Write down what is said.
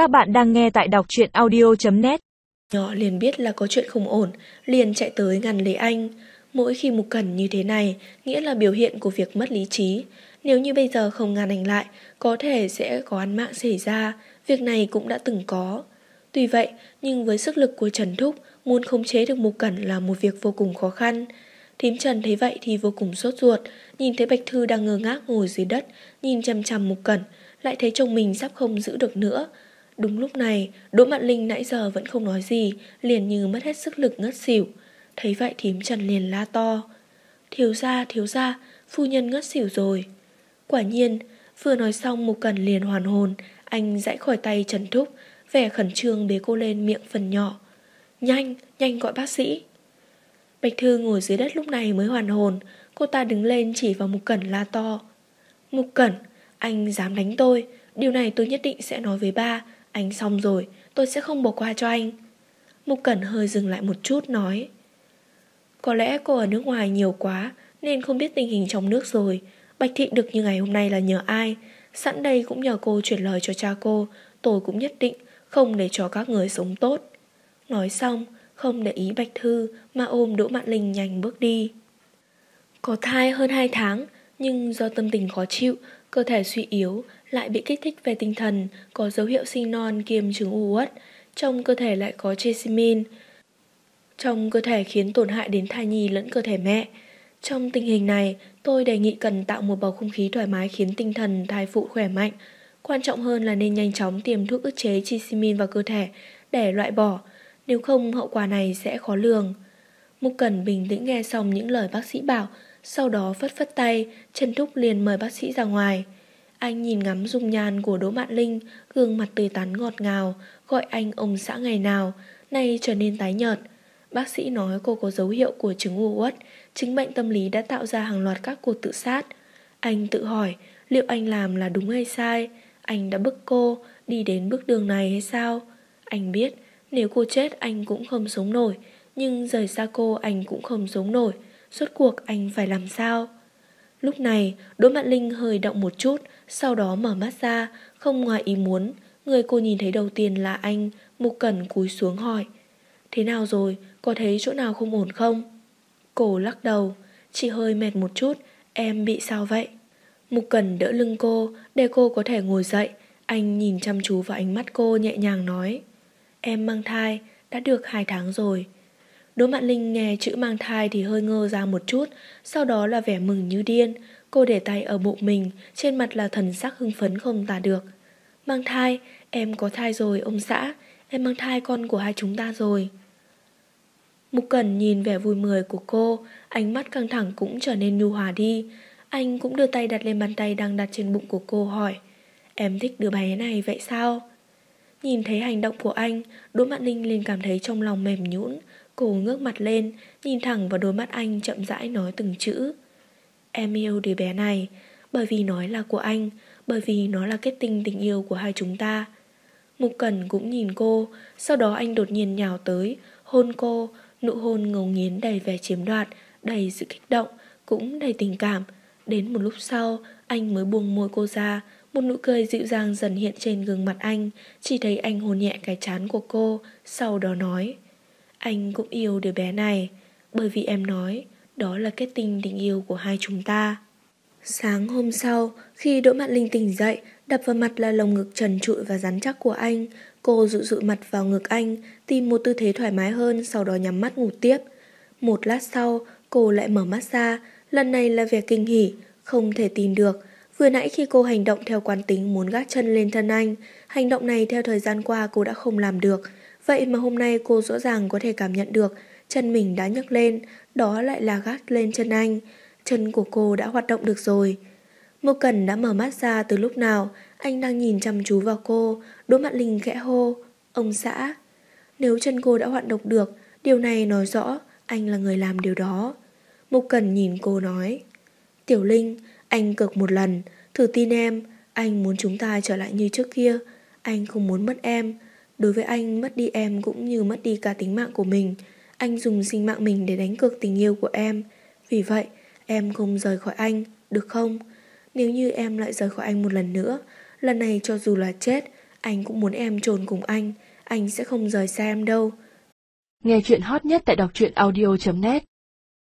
Các bạn đang nghe tại đọc truyện audio.net Nhỏ liền biết là có chuyện không ổn, liền chạy tới ngăn lấy anh. Mỗi khi mục cẩn như thế này, nghĩa là biểu hiện của việc mất lý trí. Nếu như bây giờ không ngăn anh lại, có thể sẽ có án mạng xảy ra. Việc này cũng đã từng có. Tuy vậy, nhưng với sức lực của Trần Thúc, muốn khống chế được mục cẩn là một việc vô cùng khó khăn. Thím Trần thấy vậy thì vô cùng sốt ruột, nhìn thấy Bạch Thư đang ngơ ngác ngồi dưới đất, nhìn chằm chằm mục cẩn, lại thấy chồng mình sắp không giữ được nữa. Đúng lúc này, Đỗ Mạn Linh nãy giờ vẫn không nói gì, liền như mất hết sức lực ngất xỉu. Thấy vậy thím Trần liền la to. Thiếu ra, thiếu ra, phu nhân ngất xỉu rồi. Quả nhiên, vừa nói xong Mục Cẩn liền hoàn hồn, anh dãy khỏi tay Trần Thúc, vẻ khẩn trương bế cô lên miệng phần nhỏ. Nhanh, nhanh gọi bác sĩ. Bạch Thư ngồi dưới đất lúc này mới hoàn hồn, cô ta đứng lên chỉ vào Mục Cẩn la to. Mục Cẩn, anh dám đánh tôi, điều này tôi nhất định sẽ nói với ba, anh xong rồi, tôi sẽ không bỏ qua cho anh. Mục Cẩn hơi dừng lại một chút nói. Có lẽ cô ở nước ngoài nhiều quá nên không biết tình hình trong nước rồi. Bạch Thị được như ngày hôm nay là nhờ ai? Sẵn đây cũng nhờ cô chuyển lời cho cha cô, tôi cũng nhất định không để cho các người sống tốt. Nói xong, không để ý Bạch Thư mà ôm Đỗ Mạn Linh nhanh bước đi. Có thai hơn 2 tháng, nhưng do tâm tình khó chịu, cơ thể suy yếu, lại bị kích thích về tinh thần, có dấu hiệu sinh non kiêm chứng u uất, trong cơ thể lại có chesamin. Trong cơ thể khiến tổn hại đến thai nhi lẫn cơ thể mẹ. Trong tình hình này, tôi đề nghị cần tạo một bầu không khí thoải mái khiến tinh thần thai phụ khỏe mạnh. Quan trọng hơn là nên nhanh chóng tiêm thuốc ức chế chesamin vào cơ thể để loại bỏ, nếu không hậu quả này sẽ khó lường. Mục Cần bình tĩnh nghe xong những lời bác sĩ bảo, sau đó phất phất tay, Trần Thúc liền mời bác sĩ ra ngoài. Anh nhìn ngắm dung nhan của Đỗ Mạn Linh, gương mặt tươi tắn ngọt ngào, gọi anh ông xã ngày nào, nay trở nên tái nhợt. Bác sĩ nói cô có dấu hiệu của chứng u uất, chứng bệnh tâm lý đã tạo ra hàng loạt các cuộc tự sát. Anh tự hỏi liệu anh làm là đúng hay sai, anh đã bức cô đi đến bước đường này hay sao? Anh biết nếu cô chết anh cũng không sống nổi, nhưng rời xa cô anh cũng không sống nổi. Suốt cuộc anh phải làm sao? Lúc này, Đỗ Mạn Linh hơi động một chút, sau đó mở mắt ra, không ngoài ý muốn. Người cô nhìn thấy đầu tiên là anh, Mục Cẩn cúi xuống hỏi. Thế nào rồi, có thấy chỗ nào không ổn không? Cổ lắc đầu, chị hơi mệt một chút, em bị sao vậy? Mục Cẩn đỡ lưng cô, để cô có thể ngồi dậy. Anh nhìn chăm chú vào ánh mắt cô nhẹ nhàng nói. Em mang thai, đã được hai tháng rồi. Đỗ Mạn Linh nghe chữ mang thai thì hơi ngơ ra một chút, sau đó là vẻ mừng như điên. Cô để tay ở bụng mình, trên mặt là thần sắc hưng phấn không tả được. Mang thai, em có thai rồi ông xã, em mang thai con của hai chúng ta rồi. Mục Cẩn nhìn vẻ vui mừng của cô, ánh mắt căng thẳng cũng trở nên nhu hòa đi. Anh cũng đưa tay đặt lên bàn tay đang đặt trên bụng của cô hỏi, em thích đứa bé này vậy sao? Nhìn thấy hành động của anh, Đỗ Mạn Linh liền cảm thấy trong lòng mềm nhũn, Cô ngước mặt lên, nhìn thẳng vào đôi mắt anh chậm rãi nói từng chữ. Em yêu đứa bé này, bởi vì nói là của anh, bởi vì nó là kết tinh tình yêu của hai chúng ta. Mục Cẩn cũng nhìn cô, sau đó anh đột nhiên nhào tới, hôn cô, nụ hôn ngầu nghiến đầy vẻ chiếm đoạt, đầy sự kích động, cũng đầy tình cảm. Đến một lúc sau, anh mới buông môi cô ra, một nụ cười dịu dàng dần hiện trên gương mặt anh, chỉ thấy anh hôn nhẹ cái chán của cô, sau đó nói. Anh cũng yêu đứa bé này, Bởi vì em nói Đó là kết tinh tình yêu của hai chúng ta. Sáng hôm sau, Khi Đỗ Mạn Linh tỉnh dậy, Đập vào mặt là lồng ngực trần trụi và rắn chắc của anh, Cô dụ dụ mặt vào ngực anh, Tìm một tư thế thoải mái hơn, Sau đó nhắm mắt ngủ tiếp. Một lát sau, cô lại mở mắt ra, Lần này là vẻ kinh hỉ, Không thể tin được. Vừa nãy khi cô hành động theo quán tính muốn gác chân lên thân anh, Hành động này theo thời gian qua cô đã không làm được Vậy mà hôm nay cô rõ ràng có thể cảm nhận được chân mình đã nhấc lên, đó lại là gác lên chân anh. Chân của cô đã hoạt động được rồi. Mộc Cần đã mở mắt ra từ lúc nào, anh đang nhìn chăm chú vào cô, đôi mặt linh khẽ hô, ông xã. Nếu chân cô đã hoạt động được, điều này nói rõ anh là người làm điều đó. Mục Cần nhìn cô nói, Tiểu Linh, anh cực một lần, thử tin em, anh muốn chúng ta trở lại như trước kia, anh không muốn mất em, Đối với anh, mất đi em cũng như mất đi cả tính mạng của mình. Anh dùng sinh mạng mình để đánh cược tình yêu của em. Vì vậy, em không rời khỏi anh, được không? Nếu như em lại rời khỏi anh một lần nữa, lần này cho dù là chết, Anh cũng muốn em trồn cùng anh Anh sẽ không rời xa em đâu Nghe chuyện hot nhất tại đọc truyện audio.net